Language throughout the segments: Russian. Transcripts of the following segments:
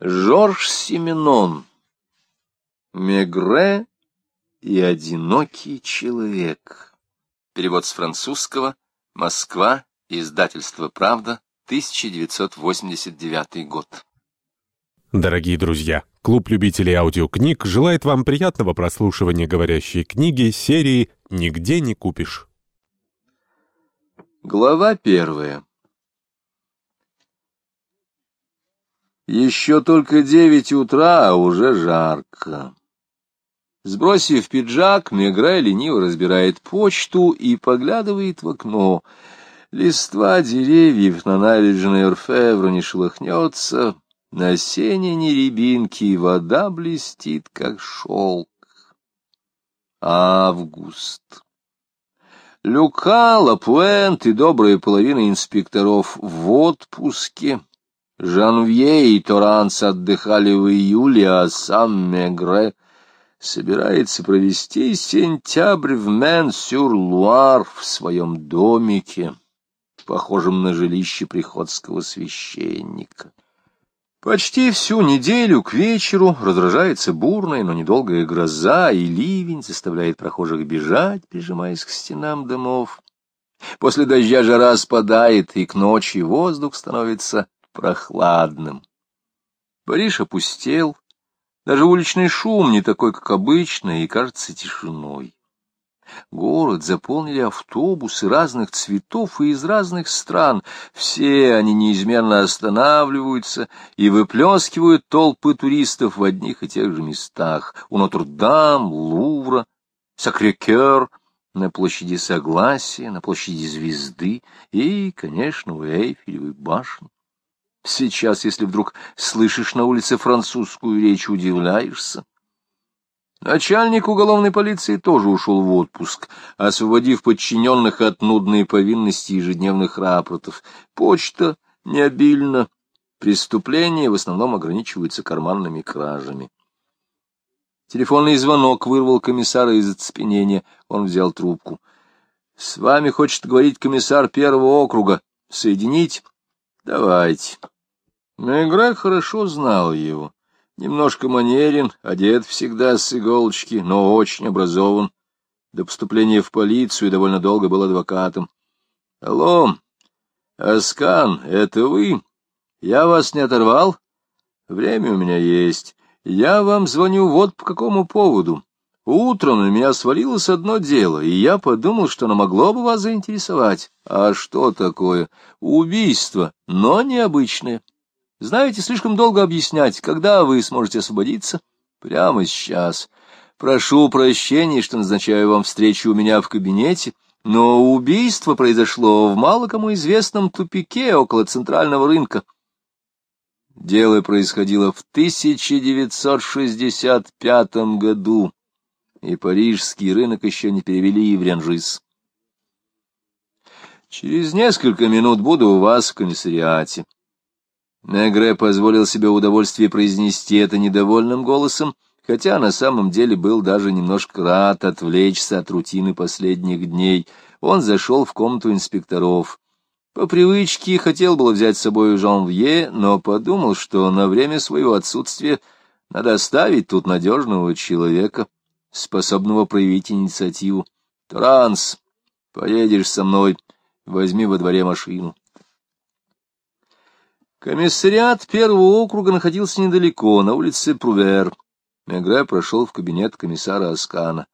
Жорж Семенон. Мегре и одинокий человек. Перевод с французского. Москва. Издательство «Правда», 1989 год. Дорогие друзья, клуб любителей аудиокниг желает вам приятного прослушивания говорящей книги серии «Нигде не купишь». Глава первая. Еще только девять утра, а уже жарко. Сбросив пиджак, Мегре лениво разбирает почту и поглядывает в окно. Листва деревьев на набережной Орфевра не шелохнется, на сене ни рябинки, вода блестит, как шелк. Август. Люка, Лапуэнт и добрая половина инспекторов в отпуске. Жанвье и Торанс отдыхали в июле, а сам Мегре собирается провести сентябрь в Мен-сюр-Луар в своем домике, похожем на жилище приходского священника. Почти всю неделю к вечеру разражается бурная, но недолгая гроза, и ливень заставляет прохожих бежать, прижимаясь к стенам домов. После дождя жара спадает, и к ночи воздух становится прохладным. Париж опустел, даже уличный шум не такой, как обычно, и кажется тишиной. Город заполнили автобусы разных цветов и из разных стран. Все они неизменно останавливаются и выплескивают толпы туристов в одних и тех же местах. У Нотр-Дам, Лувра, Сакрекер, на площади Согласия, на площади Звезды и, конечно, у Эйфелевой башни. Сейчас, если вдруг слышишь на улице французскую речь, удивляешься. Начальник уголовной полиции тоже ушел в отпуск, освободив подчиненных от нудной повинности ежедневных рапортов. Почта не обильна, преступления в основном ограничиваются карманными кражами. Телефонный звонок вырвал комиссара из оцепенения. Он взял трубку. — С вами хочет говорить комиссар первого округа. Соединить? — Давайте. Мегре хорошо знал его. Немножко манерен, одет всегда с иголочки, но очень образован. До поступления в полицию довольно долго был адвокатом. — Алло, Аскан, это вы? Я вас не оторвал? Время у меня есть. Я вам звоню вот по какому поводу. Утром на меня свалилось одно дело, и я подумал, что оно могло бы вас заинтересовать. А что такое? Убийство, но необычное. Знаете, слишком долго объяснять, когда вы сможете освободиться? Прямо сейчас. Прошу прощения, что назначаю вам встречу у меня в кабинете, но убийство произошло в мало кому известном тупике около центрального рынка. Дело происходило в 1965 году, и парижский рынок еще не перевели в Ренжис. Через несколько минут буду у вас в комиссариате. Мегре позволил себе удовольствие произнести это недовольным голосом, хотя на самом деле был даже немножко рад отвлечься от рутины последних дней. Он зашел в комнату инспекторов. По привычке хотел было взять с собой Жанвье, но подумал, что на время своего отсутствия надо оставить тут надежного человека, способного проявить инициативу. «Транс, поедешь со мной, возьми во дворе машину». Комиссариат первого округа находился недалеко, на улице Прувер. Мегре прошел в кабинет комиссара Аскана.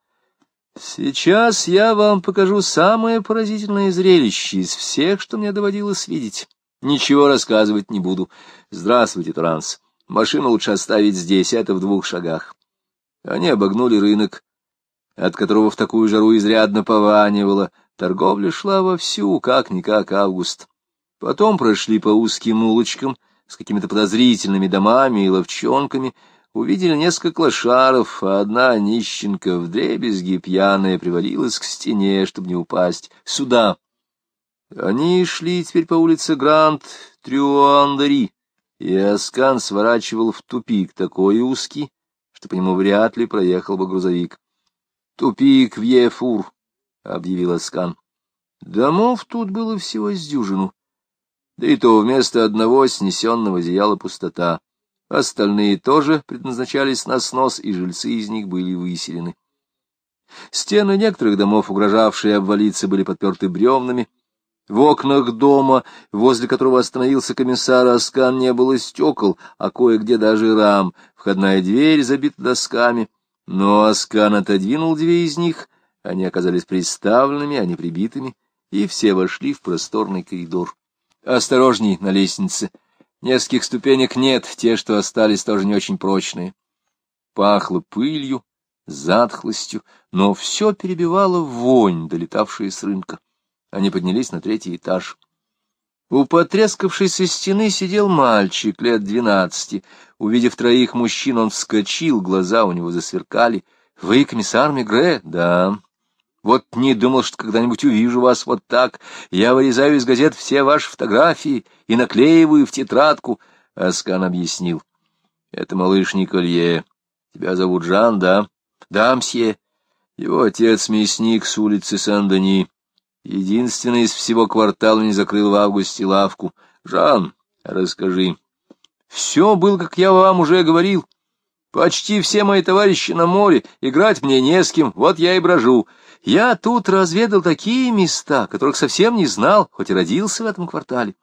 «Сейчас я вам покажу самое поразительное зрелище из всех, что мне доводилось видеть. Ничего рассказывать не буду. Здравствуйте, Транс. Машину лучше оставить здесь, это в двух шагах». Они обогнули рынок, от которого в такую жару изрядно пованивало. Торговля шла вовсю, как-никак август. Потом прошли по узким улочкам с какими-то подозрительными домами и ловчонками, увидели несколько клошаров, а одна нищенка вдребезги пьяная привалилась к стене, чтобы не упасть. Сюда! Они шли теперь по улице Гранд-Трюандери, и Аскан сворачивал в тупик такой узкий, что по нему вряд ли проехал бы грузовик. — Тупик Вьефур, — объявил Аскан. Домов тут было всего с дюжину да и то вместо одного снесенного зияла пустота. Остальные тоже предназначались на снос, и жильцы из них были выселены. Стены некоторых домов, угрожавшие обвалиться, были подперты бревнами. В окнах дома, возле которого остановился комиссар Аскан, не было стекол, а кое-где даже рам. Входная дверь забита досками. Но Аскан отодвинул две из них, они оказались приставленными, а не прибитыми, и все вошли в просторный коридор. «Осторожней на лестнице. Нескольких ступенек нет, те, что остались, тоже не очень прочные». Пахло пылью, затхлостью, но все перебивало вонь, долетавшая с рынка. Они поднялись на третий этаж. У потрескавшейся стены сидел мальчик лет двенадцати. Увидев троих мужчин, он вскочил, глаза у него засверкали. — Вы комиссар Мегре? — Да. — Вот не думал, что когда-нибудь увижу вас вот так. Я вырезаю из газет все ваши фотографии и наклеиваю в тетрадку. Аскан объяснил. — Это малыш Николье. Тебя зовут Жан, да? Да, мсье. Его отец мясник с улицы Сан-Дени. Единственный из всего квартала не закрыл в августе лавку. Жан, расскажи. Все было, как я вам уже говорил. Почти все мои товарищи на море, играть мне не с кем, вот я и брожу. Я тут разведал такие места, которых совсем не знал, хоть и родился в этом квартале.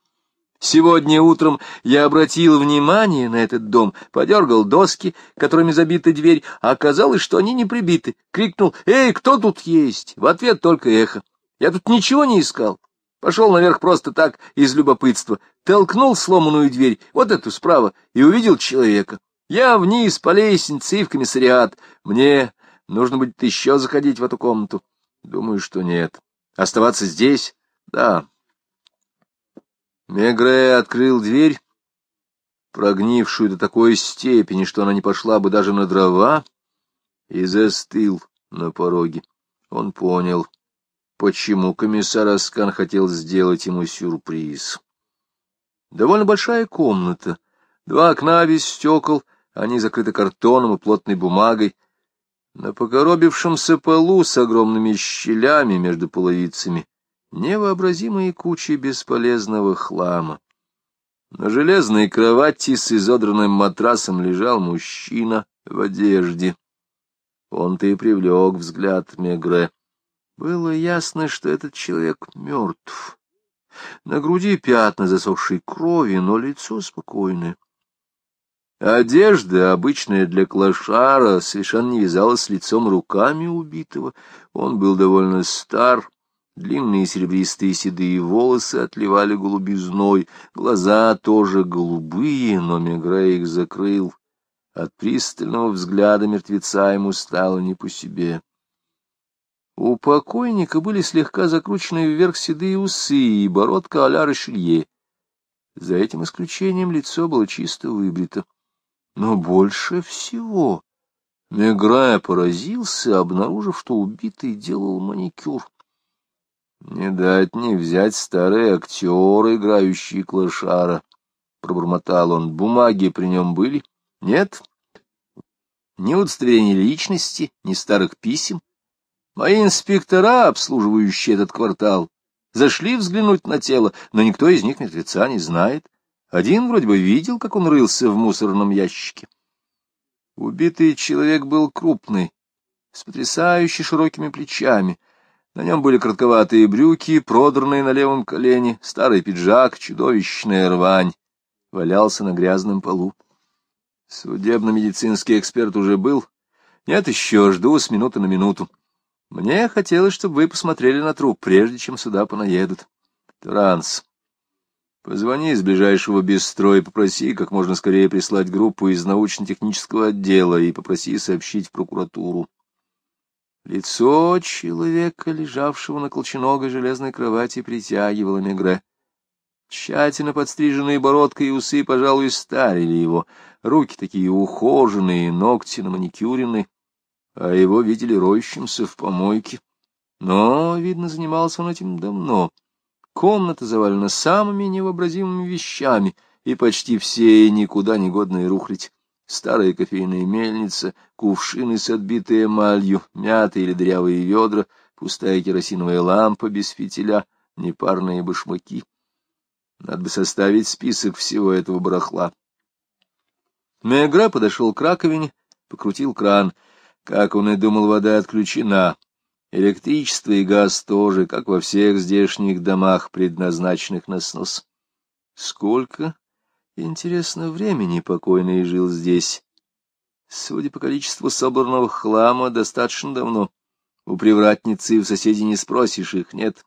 Сегодня утром я обратил внимание на этот дом, подергал доски, которыми забита дверь, а оказалось, что они не прибиты. Крикнул «Эй, кто тут есть?» В ответ только эхо. Я тут ничего не искал. Пошел наверх просто так, из любопытства. Толкнул сломанную дверь, вот эту справа, и увидел человека. Я вниз по лестнице и в комиссариат. Мне нужно будет еще заходить в эту комнату. Думаю, что нет. Оставаться здесь? Да, Мегре открыл дверь, прогнившую до такой степени, что она не пошла бы даже на дрова, и застыл на пороге. Он понял, почему комиссар Аскан хотел сделать ему сюрприз. Довольно большая комната, два окна без стекол, они закрыты картоном и плотной бумагой. На покоробившемся полу с огромными щелями между половицами невообразимые кучи бесполезного хлама. На железной кровати с изодранным матрасом лежал мужчина в одежде. Он-то и привлек взгляд Мегре. Было ясно, что этот человек мертв. На груди пятна засохшей крови, но лицо спокойное. Одежда, обычная для клошара, совершенно не вязалась с лицом руками убитого. Он был довольно стар, Длинные серебристые седые волосы отливали голубизной, глаза тоже голубые, но Мегре их закрыл. От пристального взгляда мертвеца ему стало не по себе. У покойника были слегка закручены вверх седые усы и бородка а-ля. За этим исключением лицо было чисто выбрито. Но больше всего Мегре поразился, обнаружив, что убитый делал маникюр. Не дать не взять старый актер, играющий клошара. Пробормотал он. Бумаги при нем были? Нет? Ни удостоверения личности, ни старых писем. Мои инспектора, обслуживающие этот квартал, зашли взглянуть на тело, но никто из них мертвеца не знает. Один вроде бы видел, как он рылся в мусорном ящике. Убитый человек был крупный, с потрясающе широкими плечами — на нем были коротковатые брюки, продранные на левом колене, старый пиджак, чудовищная рвань. Валялся на грязном полу. Судебно-медицинский эксперт уже был. Нет, еще жду с минуты на минуту. Мне хотелось, чтобы вы посмотрели на труп, прежде чем сюда понаедут. Транс. Позвони из ближайшего бистро и попроси как можно скорее прислать группу из научно-технического отдела и попроси сообщить в прокуратуру. Лицо человека, лежавшего на колченогой железной кровати, притягивало Мегре. Тщательно подстриженные бородка и усы, пожалуй, старили его. Руки такие ухоженные, ногти на маникюренные, а его видели роющимся в помойке. Но, видно, занимался он этим давно. Комната завалена самыми невообразимыми вещами, и почти все никуда не годные рухлить старая кофейная мельница, кувшины с отбитой эмалью, мятые или дрявые ведра, пустая керосиновая лампа без фитиля, непарные башмаки. Надо бы составить список всего этого барахла. Мегре подошел к раковине, покрутил кран. Как он и думал, вода отключена. Электричество и газ тоже, как во всех здешних домах, предназначенных на снос. Сколько, интересно, времени покойный жил здесь? Судя по количеству собранного хлама, достаточно давно. У привратницы в соседей не спросишь, их нет.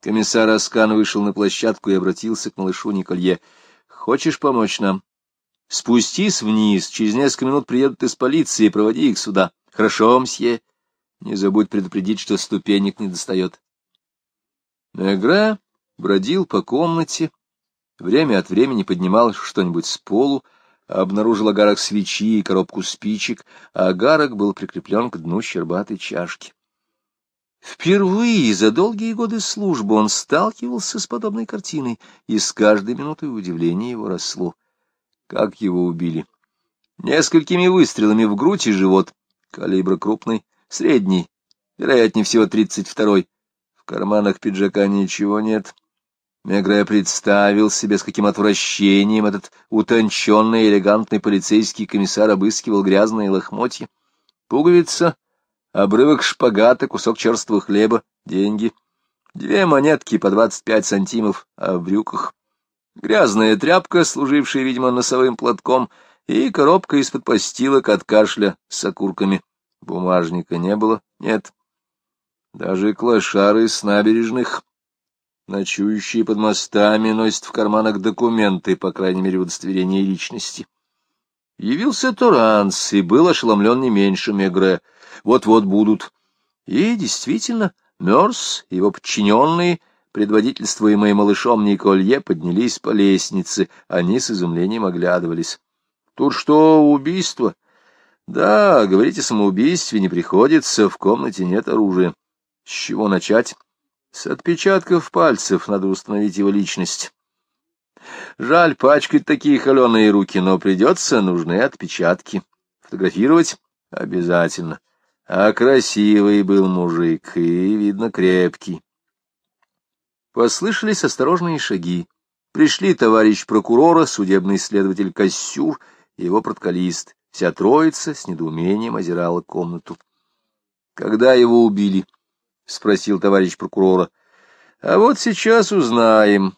Комиссар Аскан вышел на площадку и обратился к малышу Николье. — Хочешь помочь нам? Спустись вниз, через несколько минут приедут из полиции, проводи их сюда. — Хорошо, мсье. Не забудь предупредить, что ступенек не достает. Мегре бродил по комнате, время от времени поднимал что-нибудь с полу, обнаружил огарок свечи и коробку спичек, а огарок был прикреплен к дну щербатой чашки. Впервые за долгие годы службы он сталкивался с подобной картиной, и с каждой минутой удивление его росло. Как его убили? Несколькими выстрелами в грудь и живот, калибра крупный, Средний, вероятнее всего тридцать второй. В карманах пиджака ничего нет. Мегре представил себе, с каким отвращением этот утонченный элегантный полицейский комиссар обыскивал грязные лохмотья. Пуговица, обрывок шпагата, кусок черствого хлеба, деньги. Две монетки по двадцать пять сантимов, а в брюках. Грязная тряпка, служившая, видимо, носовым платком, и коробка из-под постилок от кашля с окурками. Бумажника не было? Нет. Даже клошары с набережных, ночующие под мостами, носят в карманах документы, по крайней мере, удостоверение личности. Явился Туранс и был ошеломлен не меньше Мегре. Вот-вот будут. И действительно, Мерс и его подчиненные, предводительствуемые малышом Николье, поднялись по лестнице. Они с изумлением оглядывались. — Тут что, убийство? Да, говорить о самоубийстве не приходится, в комнате нет оружия. С чего начать? С отпечатков пальцев надо установить его личность. Жаль пачкать такие холеные руки, но придется, нужны отпечатки. Фотографировать? Обязательно. А красивый был мужик, и, видно, крепкий. Послышались осторожные шаги. Пришли товарищ прокурора, судебный следователь Кассюр и его протоколист. Вся троица с недоумением озирала комнату. — Когда его убили? — спросил товарищ прокурора. — А вот сейчас узнаем.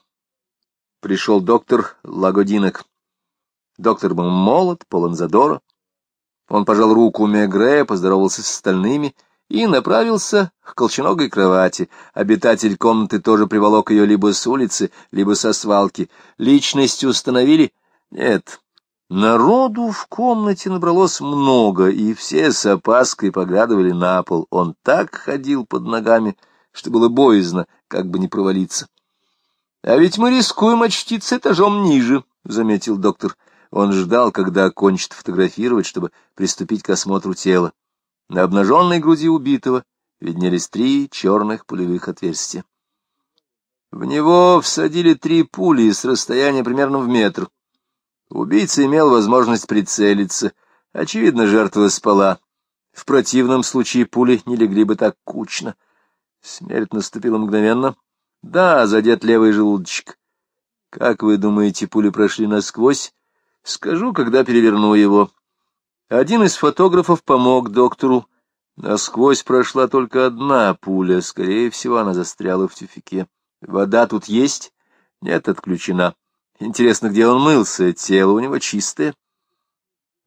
Пришел доктор Лагодинок. Доктор был молод, полон задора. Он пожал руку Мегре, поздоровался с остальными и направился к колченогой кровати. Обитатель комнаты тоже приволок ее либо с улицы, либо со свалки. Личность установили? Нет. Народу в комнате набралось много, и все с опаской поглядывали на пол. Он так ходил под ногами, что было боязно, как бы не провалиться. — А ведь мы рискуем очтиться этажом ниже, — заметил доктор. Он ждал, когда окончит фотографировать, чтобы приступить к осмотру тела. На обнаженной груди убитого виднелись три черных пулевых отверстия. В него всадили три пули с расстояния примерно в метр. Убийца имел возможность прицелиться. Очевидно, жертва спала. В противном случае пули не легли бы так кучно. Смерть наступила мгновенно. Да, задет левый желудочек. Как вы думаете, пули прошли насквозь? Скажу, когда переверну его. Один из фотографов помог доктору. Насквозь прошла только одна пуля. Скорее всего, она застряла в тюфике. Вода тут есть? Нет, отключена. Интересно, где он мылся? Тело у него чистое.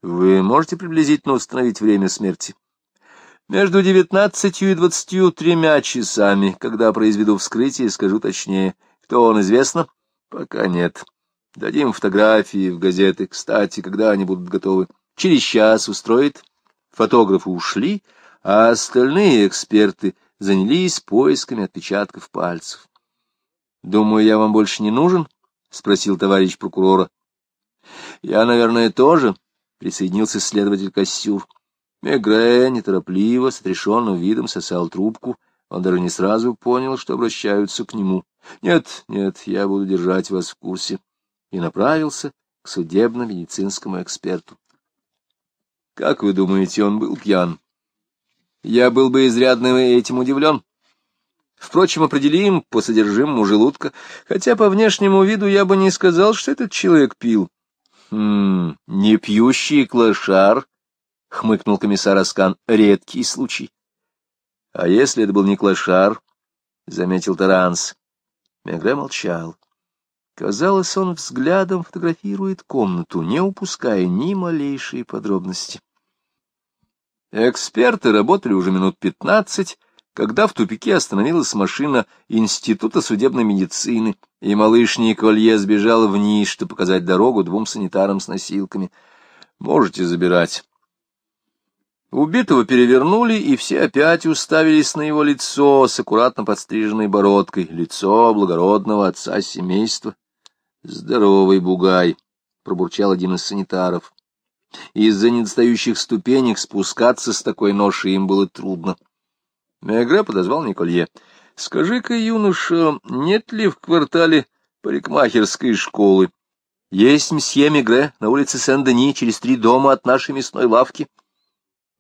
Вы можете приблизительно установить время смерти? Между девятнадцатью и двадцатью тремя часами. Когда произведу вскрытие, скажу точнее. Кто он, известно? Пока нет. Дадим фотографии в газеты. Кстати, когда они будут готовы? Через час устроит. Фотографы ушли, а остальные эксперты занялись поисками отпечатков пальцев. Думаю, я вам больше не нужен? — спросил товарищ прокурора. — Я, наверное, тоже, — присоединился следователь Кассюр. Мегре неторопливо, с отрешенным видом сосал трубку. Он даже не сразу понял, что обращаются к нему. — Нет, нет, я буду держать вас в курсе. И направился к судебно-медицинскому эксперту. — Как вы думаете, он был пьян? — Я был бы изрядно этим удивлен. Впрочем, определим по содержимому желудка, хотя по внешнему виду я бы не сказал, что этот человек пил. Хм, не пьющий клошар, — хмыкнул комиссар Аскан, — редкий случай. — А если это был не клошар? — заметил Таранс. Мегре молчал. Казалось, он взглядом фотографирует комнату, не упуская ни малейшей подробности. Эксперты работали уже минут пятнадцать, когда в тупике остановилась машина Института судебной медицины, и малыш Николье сбежал вниз, чтобы показать дорогу двум санитарам с носилками. «Можете забирать». Убитого перевернули, и все опять уставились на его лицо с аккуратно подстриженной бородкой, лицо благородного отца семейства. «Здоровый бугай», — пробурчал один из санитаров. Из-за недостающих ступенек спускаться с такой ношей им было трудно. Мегре подозвал Николье. — Скажи-ка, юноша, нет ли в квартале парикмахерской школы? — Есть мсье Мегре на улице Сен-Дени, через три дома от нашей мясной лавки.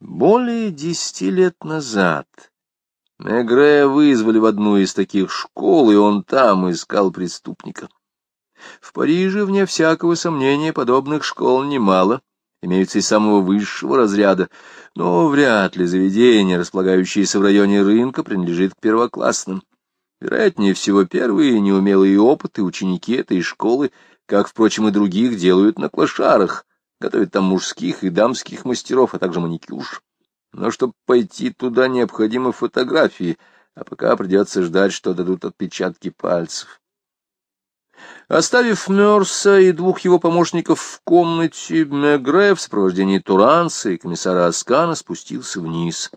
Более десяти лет назад Мегре вызвали в одну из таких школ, и он там искал преступника. В Париже, вне всякого сомнения, подобных школ немало имеются и самого высшего разряда, но вряд ли заведение, располагающееся в районе рынка, принадлежит к первоклассным. Вероятнее всего, первые неумелые опыты ученики этой школы, как, впрочем, и других, делают на клошарах, готовят там мужских и дамских мастеров, а также маникюрш. Но чтобы пойти туда, необходимы фотографии, а пока придется ждать, что дадут отпечатки пальцев. Оставив Мерса и двух его помощников в комнате, Мегре в сопровождении Туранца и комиссара Аскана спустился вниз.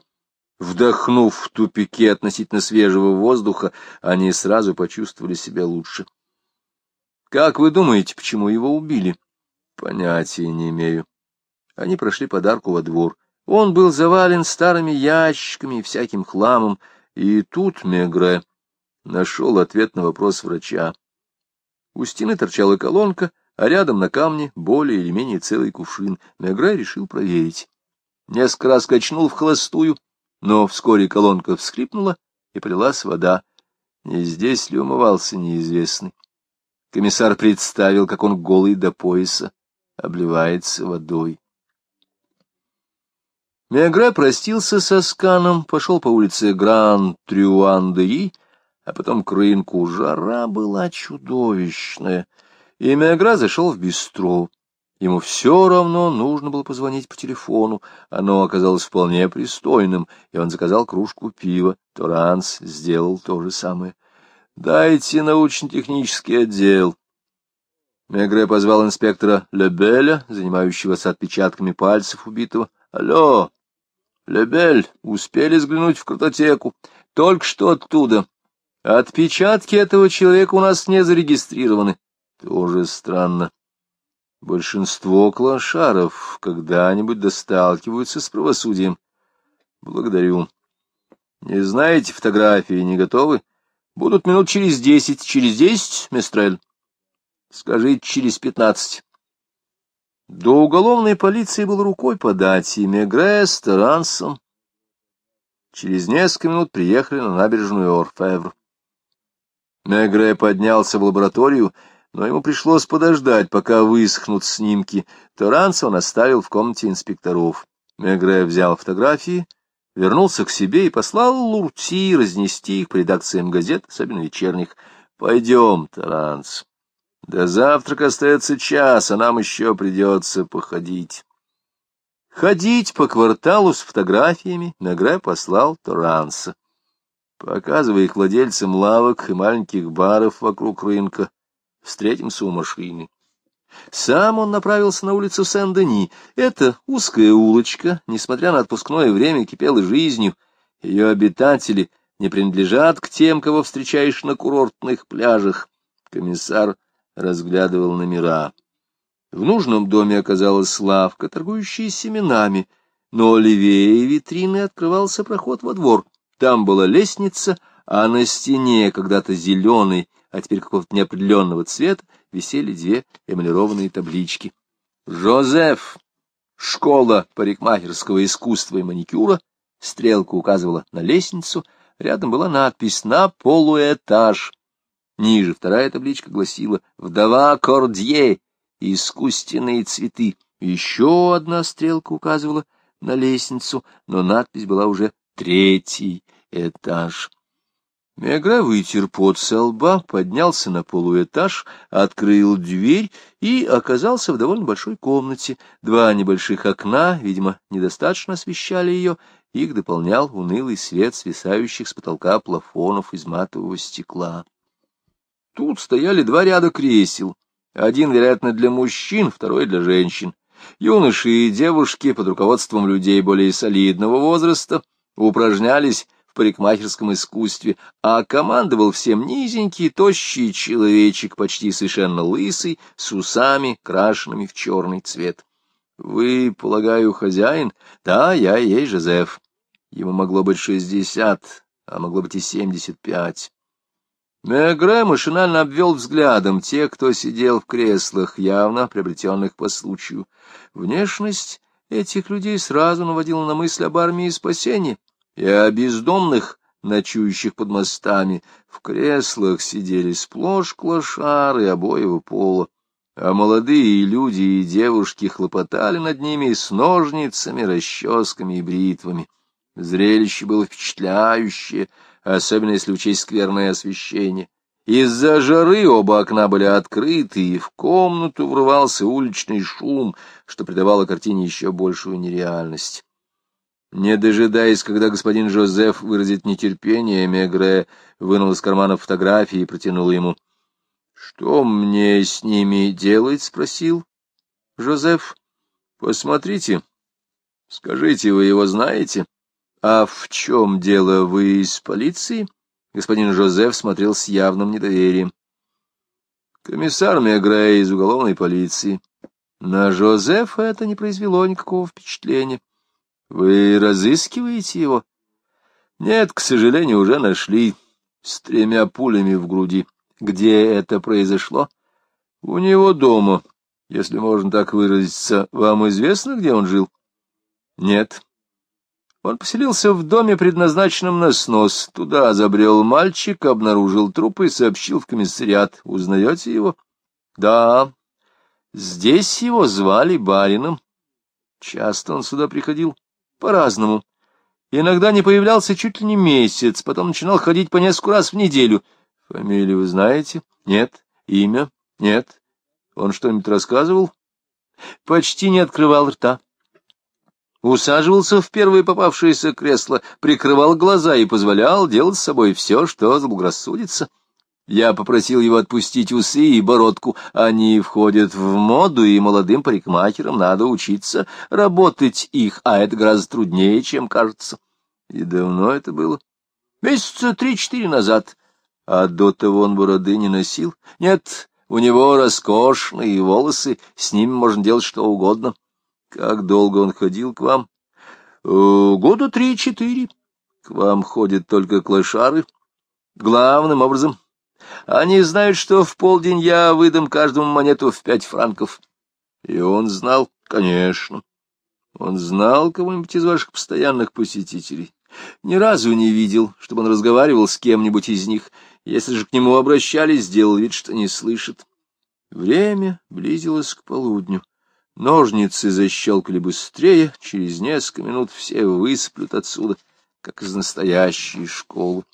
Вдохнув в тупике относительно свежего воздуха, они сразу почувствовали себя лучше. «Как вы думаете, почему его убили?» «Понятия не имею». Они прошли подарку во двор. Он был завален старыми ящиками и всяким хламом, и тут Мегре нашел ответ на вопрос врача. У стены торчала колонка, а рядом на камне более или менее целый кувшин. Мегре решил проверить. Несколько раз качнул в холостую, но вскоре колонка вскрипнула, и полилась вода. Не здесь ли умывался неизвестный? Комиссар представил, как он голый до пояса обливается водой. Мегре простился со Сканом, пошел по улице Гран-Трюан-де-И, а потом к рынку. Жара была чудовищная. И Мегра зашел в бистро. Ему все равно нужно было позвонить по телефону. Оно оказалось вполне пристойным, и он заказал кружку пива. Торанс сделал то же самое. «Дайте научно-технический отдел». Мегре позвал инспектора Лебеля, занимающегося отпечатками пальцев убитого. «Алло, Лебель, успели взглянуть в картотеку? Только что оттуда. Отпечатки этого человека у нас не зарегистрированы. Тоже странно. Большинство клошаров когда-нибудь досталкиваются с правосудием. Благодарю. Не знаете, фотографии не готовы? Будут минут через десять. Через десять, Местрель? Скажите, через пятнадцать. До уголовной полиции был рукой подать, и Мегре с Терансом через несколько минут приехали на набережную Орфевр. Мегре поднялся в лабораторию, но ему пришлось подождать, пока высохнут снимки. Таранца он оставил в комнате инспекторов. Мегре взял фотографии, вернулся к себе и послал Лурти разнести их по редакциям газет, особенно вечерних. — Пойдем, Таранц. До завтрака остается час, а нам еще придется походить. Ходить по кварталу с фотографиями Мегре послал Таранца показывая их владельцам лавок и маленьких баров вокруг рынка. Встретимся у машины. Сам он направился на улицу Сен-Дени. Эта узкая улочка, несмотря на отпускное время, кипела жизнью. Ее обитатели не принадлежат к тем, кого встречаешь на курортных пляжах. Комиссар разглядывал номера. В нужном доме оказалась лавка, торгующая семенами, но левее витрины открывался проход во двор — там была лестница, а на стене, когда-то зеленой, а теперь какого-то неопределенного цвета, висели две эмалированные таблички. «Жозеф! Школа парикмахерского искусства и маникюра». Стрелка указывала на лестницу, рядом была надпись «На полуэтаж». Ниже вторая табличка гласила «Вдова Кордье, искусственные цветы. Еще одна стрелка указывала на лестницу, но надпись была уже «третий этаж». Мегре вытер пот со лба, поднялся на полуэтаж, открыл дверь и оказался в довольно большой комнате. Два небольших окна, видимо, недостаточно освещали ее, их дополнял унылый свет свисающих с потолка плафонов из матового стекла. Тут стояли два ряда кресел, один, вероятно, для мужчин, второй для женщин. Юноши и девушки под руководством людей более солидного возраста упражнялись парикмахерском искусстве, а командовал всем низенький, тощий человечек, почти совершенно лысый, с усами, крашенными в черный цвет. — Вы, полагаю, хозяин? — Да, я есть Жозеф. Ему могло быть шестьдесят, а могло быть и семьдесят пять. Мегре машинально обвел взглядом тех, кто сидел в креслах, явно приобретенных по случаю. Внешность этих людей сразу наводила на мысль об армии спасения и о бездомных, ночующих под мостами. В креслах сидели сплошь клошары обоего пола, а молодые люди и девушки хлопотали над ними с ножницами, расческами и бритвами. Зрелище было впечатляющее, особенно если учесть скверное освещение. Из-за жары оба окна были открыты, и в комнату врывался уличный шум, что придавало картине еще большую нереальность. Не дожидаясь, когда господин Жозеф выразит нетерпение, Мегре вынул из кармана фотографии и протянул ему. — Что мне с ними делать? — спросил Жозеф. — Посмотрите. Скажите, вы его знаете? — А в чем дело? Вы из полиции? Господин Жозеф смотрел с явным недоверием. — Комиссар Мегре из уголовной полиции. На Жозефа это не произвело никакого впечатления. Вы разыскиваете его? Нет, к сожалению, уже нашли. С тремя пулями в груди. Где это произошло? У него дома, если можно так выразиться. Вам известно, где он жил? Нет. Он поселился в доме, предназначенном на снос. Туда забрел мальчик, обнаружил труп и сообщил в комиссариат. Узнаете его? Да. Здесь его звали барином. Часто он сюда приходил? По-разному. Иногда не появлялся чуть ли не месяц, потом начинал ходить по несколько раз в неделю. Фамилию вы знаете? Нет. Имя? Нет. Он что-нибудь рассказывал? Почти не открывал рта. Усаживался в первое попавшееся кресло, прикрывал глаза и позволял делать с собой все, что заблагорассудится. Я попросил его отпустить усы и бородку. Они входят в моду, и молодым парикмахерам надо учиться работать их, а это гораздо труднее, чем кажется. И давно это было? Месяца три-четыре назад. А до того он бороды не носил? Нет, у него роскошные волосы, с ними можно делать что угодно. Как долго он ходил к вам? Э, года три-четыре. К вам ходят только клошары. Главным образом они знают, что в полдень я выдам каждому монету в пять франков. И он знал, конечно. Он знал кого-нибудь из ваших постоянных посетителей. Ни разу не видел, чтобы он разговаривал с кем-нибудь из них. Если же к нему обращались, сделал вид, что не слышит. Время близилось к полудню. Ножницы защелкали быстрее, через несколько минут все высыплют отсюда, как из настоящей школы.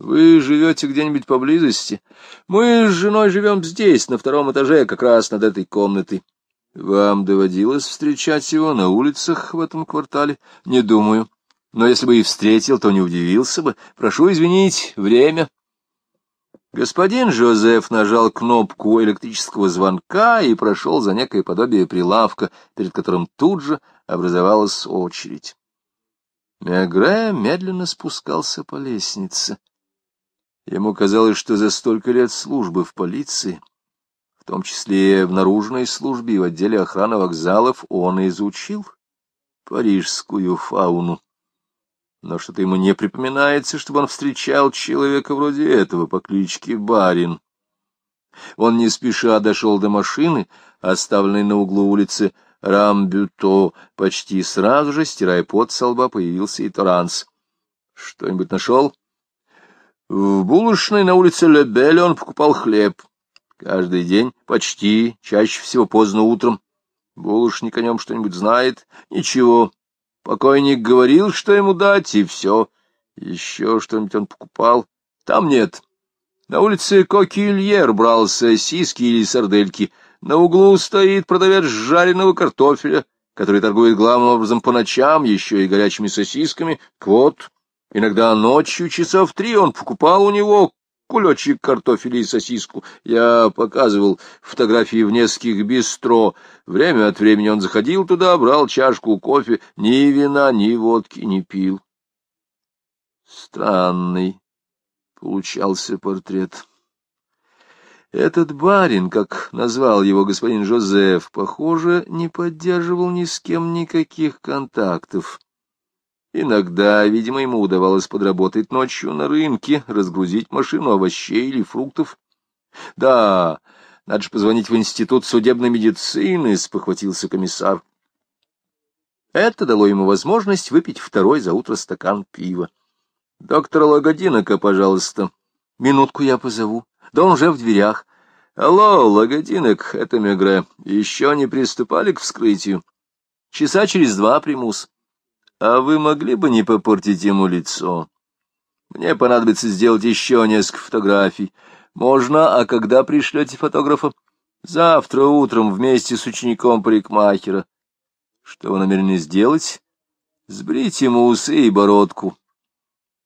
Вы живете где-нибудь поблизости? Мы с женой живем здесь, на втором этаже, как раз над этой комнатой. Вам доводилось встречать его на улицах в этом квартале? Не думаю. Но если бы и встретил, то не удивился бы. Прошу извинить, время. Господин Жозеф нажал кнопку электрического звонка и прошел за некое подобие прилавка, перед которым тут же образовалась очередь. Мегре медленно спускался по лестнице. Ему казалось, что за столько лет службы в полиции, в том числе в наружной службе и в отделе охраны вокзалов, он изучил парижскую фауну. Но что-то ему не припоминается, чтобы он встречал человека вроде этого по кличке Барин. Он не спеша дошел до машины, оставленной на углу улицы Рамбюто. Почти сразу же, стирая пот со лба, появился и Торанс. — Что-нибудь нашел? В булочной на улице Лебеле он покупал хлеб. Каждый день, почти, чаще всего поздно утром. Булушник о нем что-нибудь знает? Ничего. Покойник говорил, что ему дать, и все. Еще что-нибудь он покупал? Там нет. На улице Кокильер брал сосиски или сардельки. На углу стоит продавец жареного картофеля, который торгует главным образом по ночам, еще и горячими сосисками. Вот, иногда ночью часов три он покупал у него кулечек картофеля и сосиску. Я показывал фотографии в нескольких бистро. Время от времени он заходил туда, брал чашку кофе, ни вина, ни водки не пил. Странный получался портрет. Этот барин, как назвал его господин Жозеф, похоже, не поддерживал ни с кем никаких контактов. Иногда, видимо, ему удавалось подработать ночью на рынке, разгрузить машину овощей или фруктов. Да, надо же позвонить в институт судебной медицины, — спохватился комиссар. Это дало ему возможность выпить второй за утро стакан пива. — Доктора Лагодинока, пожалуйста. — Минутку я позову. Да он уже в дверях. — Алло, Лагодинок, это Мегре. Еще не приступали к вскрытию? — Часа через два примус. — А вы могли бы не попортить ему лицо? Мне понадобится сделать еще несколько фотографий. Можно, а когда пришлете фотографа? Завтра утром вместе с учеником парикмахера. Что вы намерены сделать? Сбрить ему усы и бородку.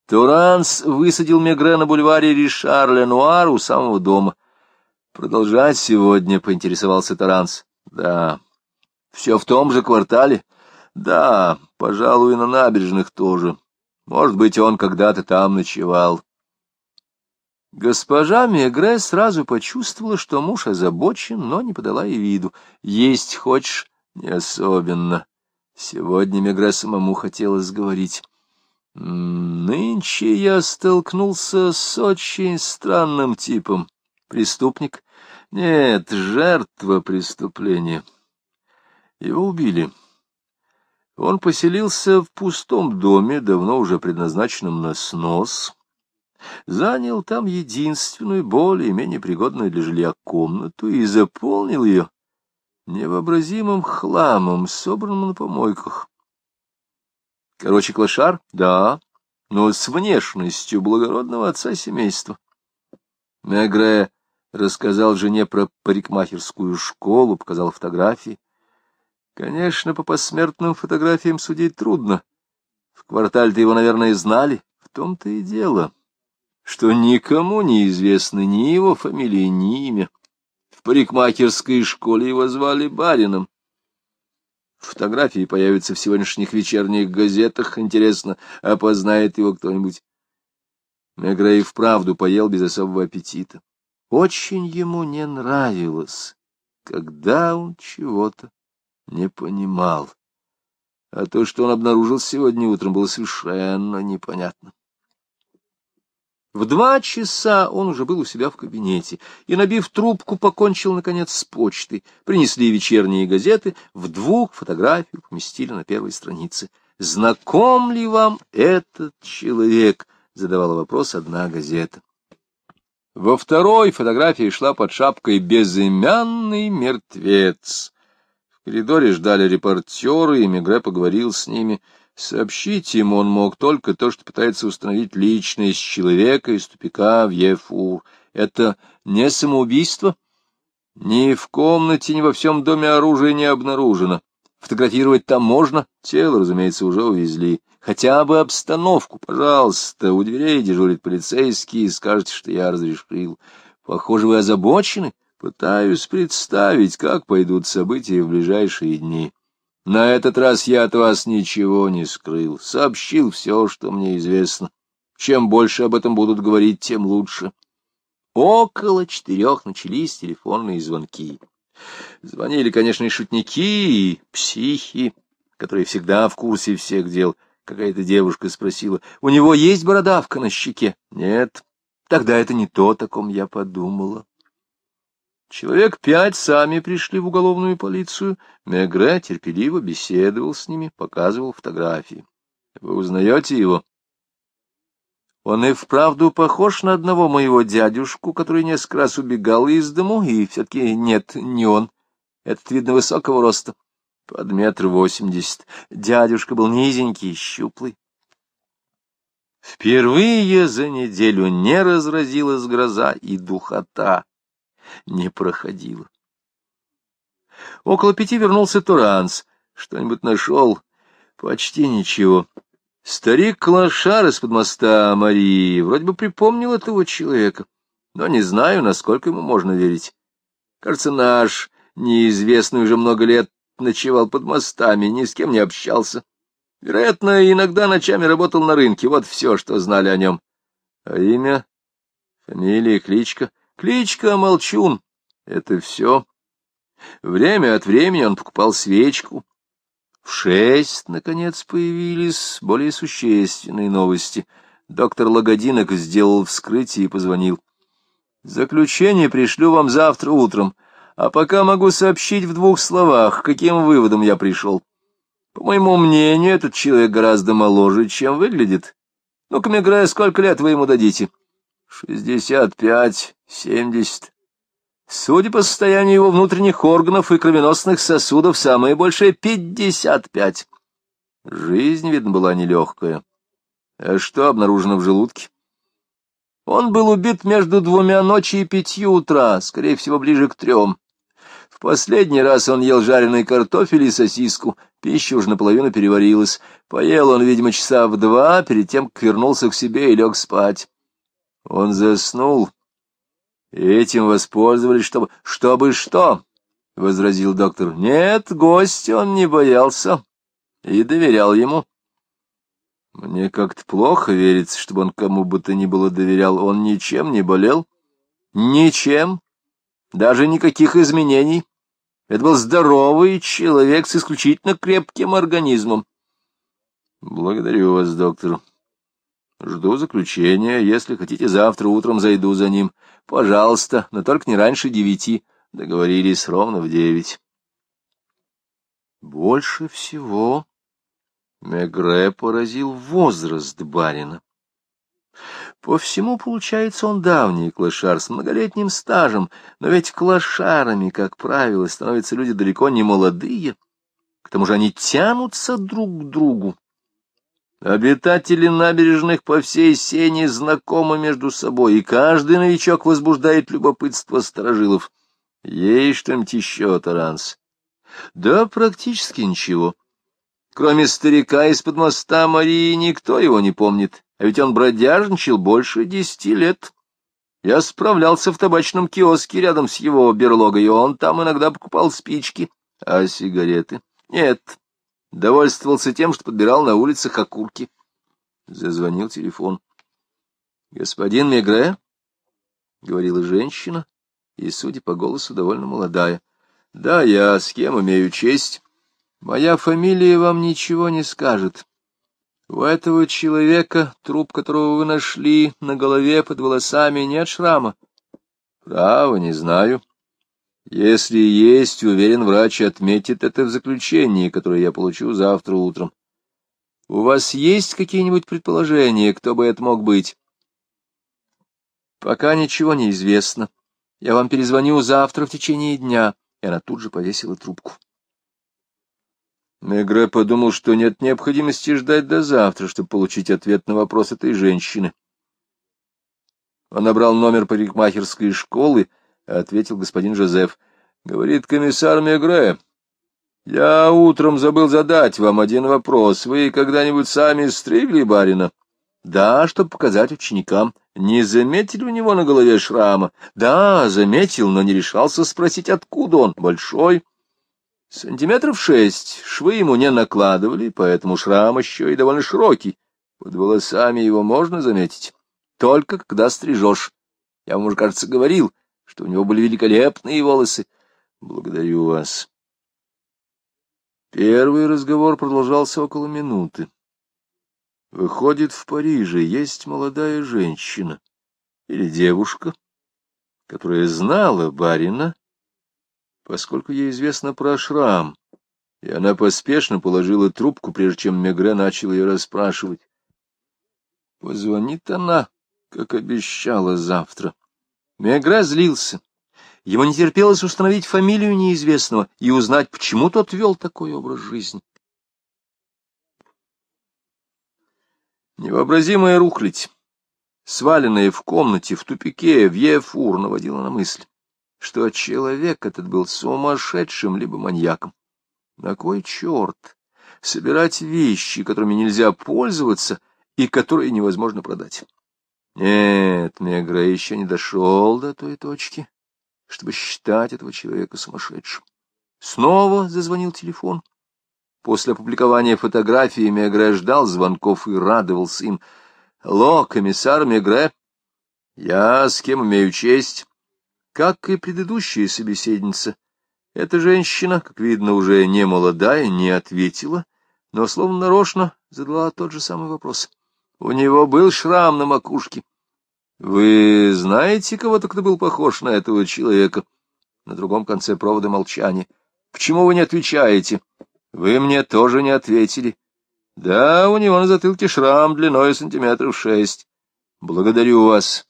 Туранс высадил Мегре на бульваре Ришар-Ленуар у самого дома. Продолжать сегодня, — поинтересовался Туранс. Да. Все в том же квартале? Да, пожалуй, на набережных тоже. Может быть, он когда-то там ночевал. Госпожа Мегре сразу почувствовала, что муж озабочен, но не подала и виду. Есть хочешь? Не особенно. Сегодня Мегре самому хотелось говорить. Нынче я столкнулся с очень странным типом. Преступник? Нет, жертва преступления. Его убили. Он поселился в пустом доме, давно уже предназначенном на снос. Занял там единственную, более-менее пригодную для жилья комнату и заполнил ее невообразимым хламом, собранным на помойках. Короче, клошар? Да, но с внешностью благородного отца семейства. Мегре рассказал жене про парикмахерскую школу, показал фотографии. Конечно, по посмертным фотографиям судить трудно. В квартале-то его, наверное, знали. В том-то и дело, что никому не известны ни его фамилия, ни имя. В парикмахерской школе его звали барином. Фотографии появятся в сегодняшних вечерних газетах. Интересно, опознает его кто-нибудь. Мегре и вправду поел без особого аппетита. Очень ему не нравилось, когда он чего-то не понимал. А то, что он обнаружил сегодня утром, было совершенно непонятно. В два часа он уже был у себя в кабинете и, набив трубку, покончил, наконец, с почтой. Принесли вечерние газеты, в двух фотографию поместили на первой странице. «Знаком ли вам этот человек?» — задавала вопрос одна газета. Во второй фотографии шла под шапкой «Безымянный мертвец». Коридоре ждали репортеры, и Мегре поговорил с ними — Сообщить им он мог только то, что пытается установить личность человека из тупика в Ефур. Это не самоубийство? Ни в комнате, ни во всем доме оружия не обнаружено. Фотографировать там можно, тело, разумеется, уже увезли. Хотя бы обстановку, пожалуйста. У дверей дежурит полицейский и скажет, что я разрешил. Похоже, вы озабочены. Пытаюсь представить, как пойдут события в ближайшие дни. На этот раз я от вас ничего не скрыл, сообщил все, что мне известно. Чем больше об этом будут говорить, тем лучше. Около четырех начались телефонные звонки. Звонили, конечно, и шутники, и психи, которые всегда в курсе всех дел. Какая-то девушка спросила, у него есть бородавка на щеке? Нет. Тогда это не то, о ком я подумала. Человек пять сами пришли в уголовную полицию. Мегре терпеливо беседовал с ними, показывал фотографии. Вы узнаете его? Он и вправду похож на одного моего дядюшку, который несколько раз убегал из дому, и все-таки нет, не он. Этот, видно, высокого роста, под метр восемьдесят. Дядюшка был низенький, щуплый. Впервые за неделю не разразилась гроза, и духота не проходила. Около пяти вернулся Туранс. Что-нибудь нашел? Почти ничего. Старик Клашар из-под моста Марии вроде бы припомнил этого человека, но не знаю, насколько ему можно верить. Кажется, наш, неизвестный уже много лет, ночевал под мостами, ни с кем не общался. Вероятно, иногда ночами работал на рынке, вот все, что знали о нем. А имя, фамилия, кличка? Кличка Молчун. Это все. Время от времени он покупал свечку, в шесть, наконец, появились более существенные новости. Доктор Лагодинок сделал вскрытие и позвонил. Заключение пришлю вам завтра утром, а пока могу сообщить в двух словах, каким выводом я пришел. По моему мнению, этот человек гораздо моложе, чем выглядит. Ну-ка, Мегре, сколько лет вы ему дадите? Шестьдесят пять, семьдесят. Судя по состоянию его внутренних органов и кровеносных сосудов, самое большее — пятьдесят пять. Жизнь, видно, была нелегкая. А что обнаружено в желудке? Он был убит между двумя ночи и пятью утра, скорее всего, ближе к трем. В последний раз он ел жареный картофель и сосиску, пища уже наполовину переварилась. Поел он, видимо, часа в два, перед тем, как вернулся к себе и лег спать. Он заснул Этим воспользовались, чтобы... Чтобы что? — возразил доктор. — Нет, гость он не боялся и доверял ему. Мне как-то плохо верится, чтобы он кому бы то ни было доверял. Он ничем не болел. Ничем. Даже никаких изменений. Это был здоровый человек с исключительно крепким организмом. Благодарю вас, доктор. Жду заключения. Если хотите, завтра утром зайду за ним. Пожалуйста, но только не раньше девяти. Договорились ровно в девять. Больше всего Мегре поразил возраст барина. По всему, получается, он давний клошар с многолетним стажем, но ведь клошарами, как правило, становятся люди далеко не молодые. К тому же они тянутся друг к другу. Обитатели набережных по всей сене знакомы между собой, и каждый новичок возбуждает любопытство сторожилов. Есть что-нибудь еще, Таранс? Да, практически ничего. Кроме старика из-под моста Марии никто его не помнит, а ведь он бродяжничал больше десяти лет. Я справлялся в табачном киоске рядом с его берлогой, и он там иногда покупал спички, а сигареты нет довольствовался тем, что подбирал на улицах окурки. Зазвонил телефон. — Господин Мегре? — говорила женщина, и, судя по голосу, довольно молодая. — Да, я с кем имею честь? Моя фамилия вам ничего не скажет. У этого человека, труп которого вы нашли, на голове под волосами нет шрама. — Право, не знаю. — если есть, уверен, врач отметит это в заключении, которое я получу завтра утром. У вас есть какие-нибудь предположения, кто бы это мог быть? Пока ничего не известно. Я вам перезвоню завтра в течение дня. И она тут же повесила трубку. Мегре подумал, что нет необходимости ждать до завтра, чтобы получить ответ на вопрос этой женщины. Он набрал номер парикмахерской школы, — ответил господин Жозеф. — Говорит комиссар Мегре. — Я утром забыл задать вам один вопрос. Вы когда-нибудь сами стригли барина? — Да, чтобы показать ученикам. Не заметили у него на голове шрама? — Да, заметил, но не решался спросить, откуда он. Большой. — Сантиметров шесть. Швы ему не накладывали, поэтому шрам еще и довольно широкий. Под волосами его можно заметить. Только когда стрижешь. Я вам уже, кажется, говорил — что у него были великолепные волосы. Благодарю вас. Первый разговор продолжался около минуты. Выходит, в Париже есть молодая женщина или девушка, которая знала барина, поскольку ей известно про шрам, и она поспешно положила трубку, прежде чем Мегре начал ее расспрашивать. Позвонит она, как обещала, завтра. Мегре злился. Ему не терпелось установить фамилию неизвестного и узнать, почему тот вел такой образ жизни. Невообразимая рухлядь, сваленная в комнате, в тупике, в Ефур, наводила на мысль, что человек этот был сумасшедшим либо маньяком. На кой черт собирать вещи, которыми нельзя пользоваться и которые невозможно продать? Нет, Мегре еще не дошел до той точки, чтобы считать этого человека сумасшедшим. Снова зазвонил телефон. После опубликования фотографии Мегре ждал звонков и радовался им. «Алло, комиссар Мегре? Я с кем имею честь?» Как и предыдущая собеседница, эта женщина, как видно, уже не молодая, не ответила, но словно нарочно задала тот же самый вопрос. У него был шрам на макушке. Вы знаете кого-то, кто был похож на этого человека? На другом конце провода молчание. Почему вы не отвечаете? Вы мне тоже не ответили. Да, у него на затылке шрам длиной сантиметров шесть. Благодарю вас.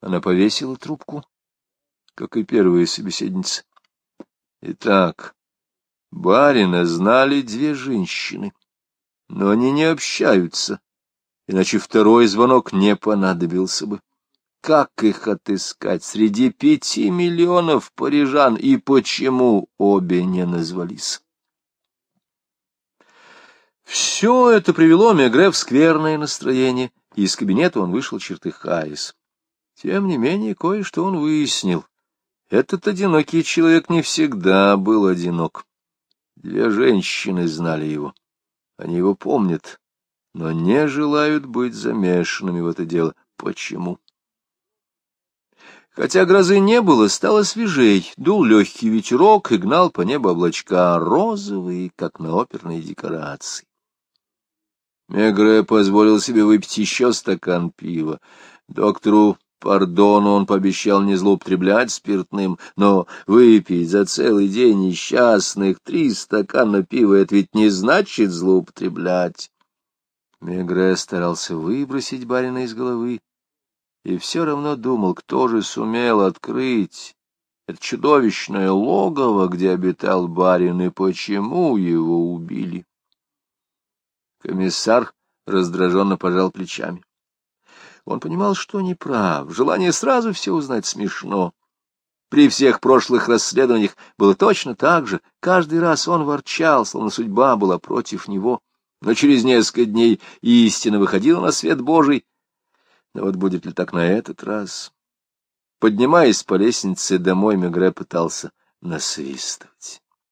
Она повесила трубку, как и первая собеседница. Итак, барина знали две женщины, но они не общаются иначе второй звонок не понадобился бы. Как их отыскать среди пяти миллионов парижан, и почему обе не назвались? Все это привело Мегре в скверное настроение, и из кабинета он вышел чертыхаясь. Тем не менее, кое-что он выяснил. Этот одинокий человек не всегда был одинок. Две женщины знали его. Они его помнят но не желают быть замешанными в это дело. Почему? Хотя грозы не было, стало свежей, дул легкий ветерок и гнал по небу облачка розовые, как на оперной декорации. Мегре позволил себе выпить еще стакан пива. Доктору Пардону он пообещал не злоупотреблять спиртным, но выпить за целый день несчастных три стакана пива — это ведь не значит злоупотреблять. Мегре старался выбросить барина из головы и все равно думал, кто же сумел открыть это чудовищное логово, где обитал барин, и почему его убили. Комиссар раздраженно пожал плечами. Он понимал, что не прав, желание сразу все узнать смешно. При всех прошлых расследованиях было точно так же. Каждый раз он ворчал, словно судьба была против него но через несколько дней истина выходила на свет Божий. Но вот будет ли так на этот раз? Поднимаясь по лестнице домой, Мегре пытался насвистывать.